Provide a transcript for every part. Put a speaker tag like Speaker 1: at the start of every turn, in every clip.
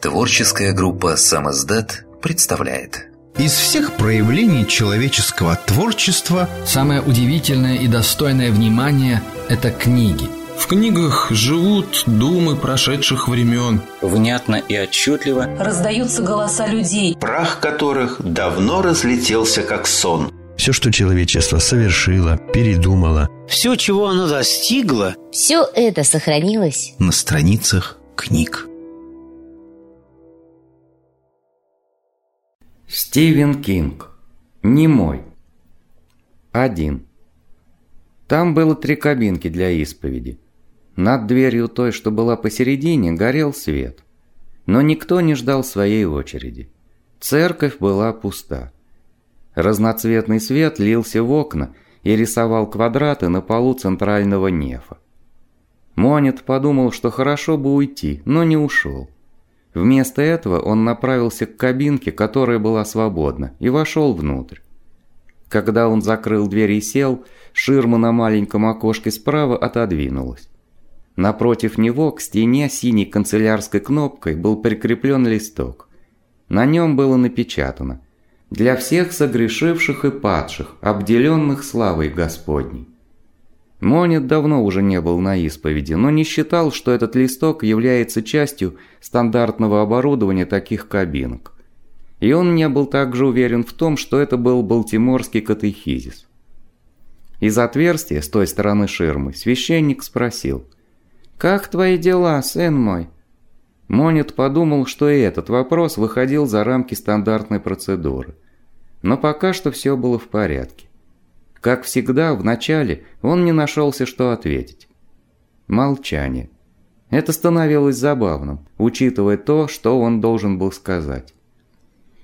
Speaker 1: Творческая группа «Самоздат» представляет
Speaker 2: Из всех проявлений человеческого творчества
Speaker 3: Самое удивительное и достойное внимания – это книги –
Speaker 4: в книгах живут думы прошедших времен.
Speaker 5: Внятно и отчетливо
Speaker 6: раздаются голоса людей,
Speaker 7: прах которых давно разлетелся как сон.
Speaker 8: Все, что человечество совершило, передумало.
Speaker 9: Все, чего оно достигло.
Speaker 10: Все это сохранилось
Speaker 2: на страницах книг.
Speaker 11: Стивен Кинг. Немой. Один. Там было три кабинки для исповеди. Над дверью той, что была посередине, горел свет. Но никто не ждал своей очереди. Церковь была пуста. Разноцветный свет лился в окна и рисовал квадраты на полу центрального нефа. Монет подумал, что хорошо бы уйти, но не ушел. Вместо этого он направился к кабинке, которая была свободна, и вошел внутрь. Когда он закрыл дверь и сел, ширма на маленьком окошке справа отодвинулась. Напротив него к стене синей канцелярской кнопкой был прикреплен листок. На нем было напечатано «Для всех согрешивших и падших, обделенных славой Господней». Монет давно уже не был на исповеди, но не считал, что этот листок является частью стандартного оборудования таких кабинок. И он не был также уверен в том, что это был балтиморский катехизис. Из отверстия с той стороны ширмы священник спросил «Как твои дела, сын мой?» Монет подумал, что и этот вопрос выходил за рамки стандартной процедуры. Но пока что все было в порядке. Как всегда, вначале он не нашелся, что ответить. Молчание. Это становилось забавным, учитывая то, что он должен был сказать.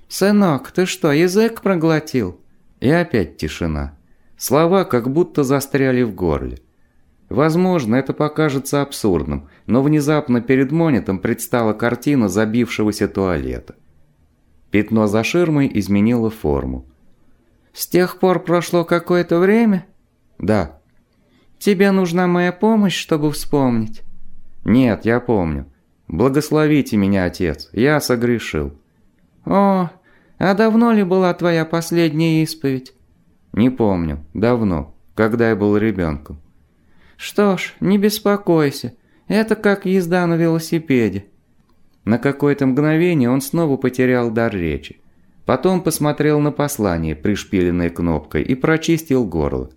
Speaker 11: «Сынок, ты что, язык проглотил?» И опять тишина. Слова как будто застряли в горле. Возможно, это покажется абсурдным, но внезапно перед монетом предстала картина забившегося туалета. Пятно за ширмой изменило форму. С тех пор прошло какое-то время? Да. Тебе нужна моя помощь, чтобы вспомнить? Нет, я помню. Благословите меня, отец, я согрешил. О, а давно ли была твоя последняя исповедь? Не помню, давно, когда я был ребенком. Что ж, не беспокойся, это как езда на велосипеде. На какое-то мгновение он снова потерял дар речи. Потом посмотрел на послание, пришпиленное кнопкой, и прочистил горло.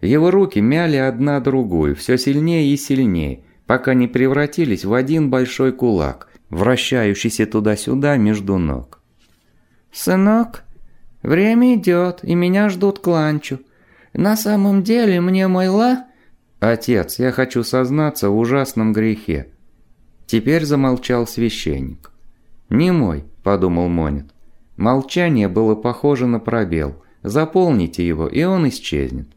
Speaker 11: Его руки мяли одна другую, все сильнее и сильнее, пока не превратились в один большой кулак, вращающийся туда-сюда между ног. «Сынок, время идет, и меня ждут к ланчу. На самом деле мне мой ла...» «Отец, я хочу сознаться в ужасном грехе». Теперь замолчал священник. «Не мой», – подумал Монет. Молчание было похоже на пробел. Заполните его, и он исчезнет.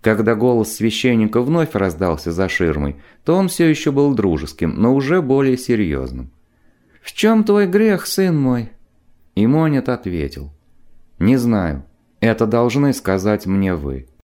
Speaker 11: Когда голос священника вновь раздался за ширмой, то он все еще был дружеским, но уже более серьезным. «В чем твой грех, сын мой?» И Монет ответил. «Не знаю. Это должны сказать мне вы».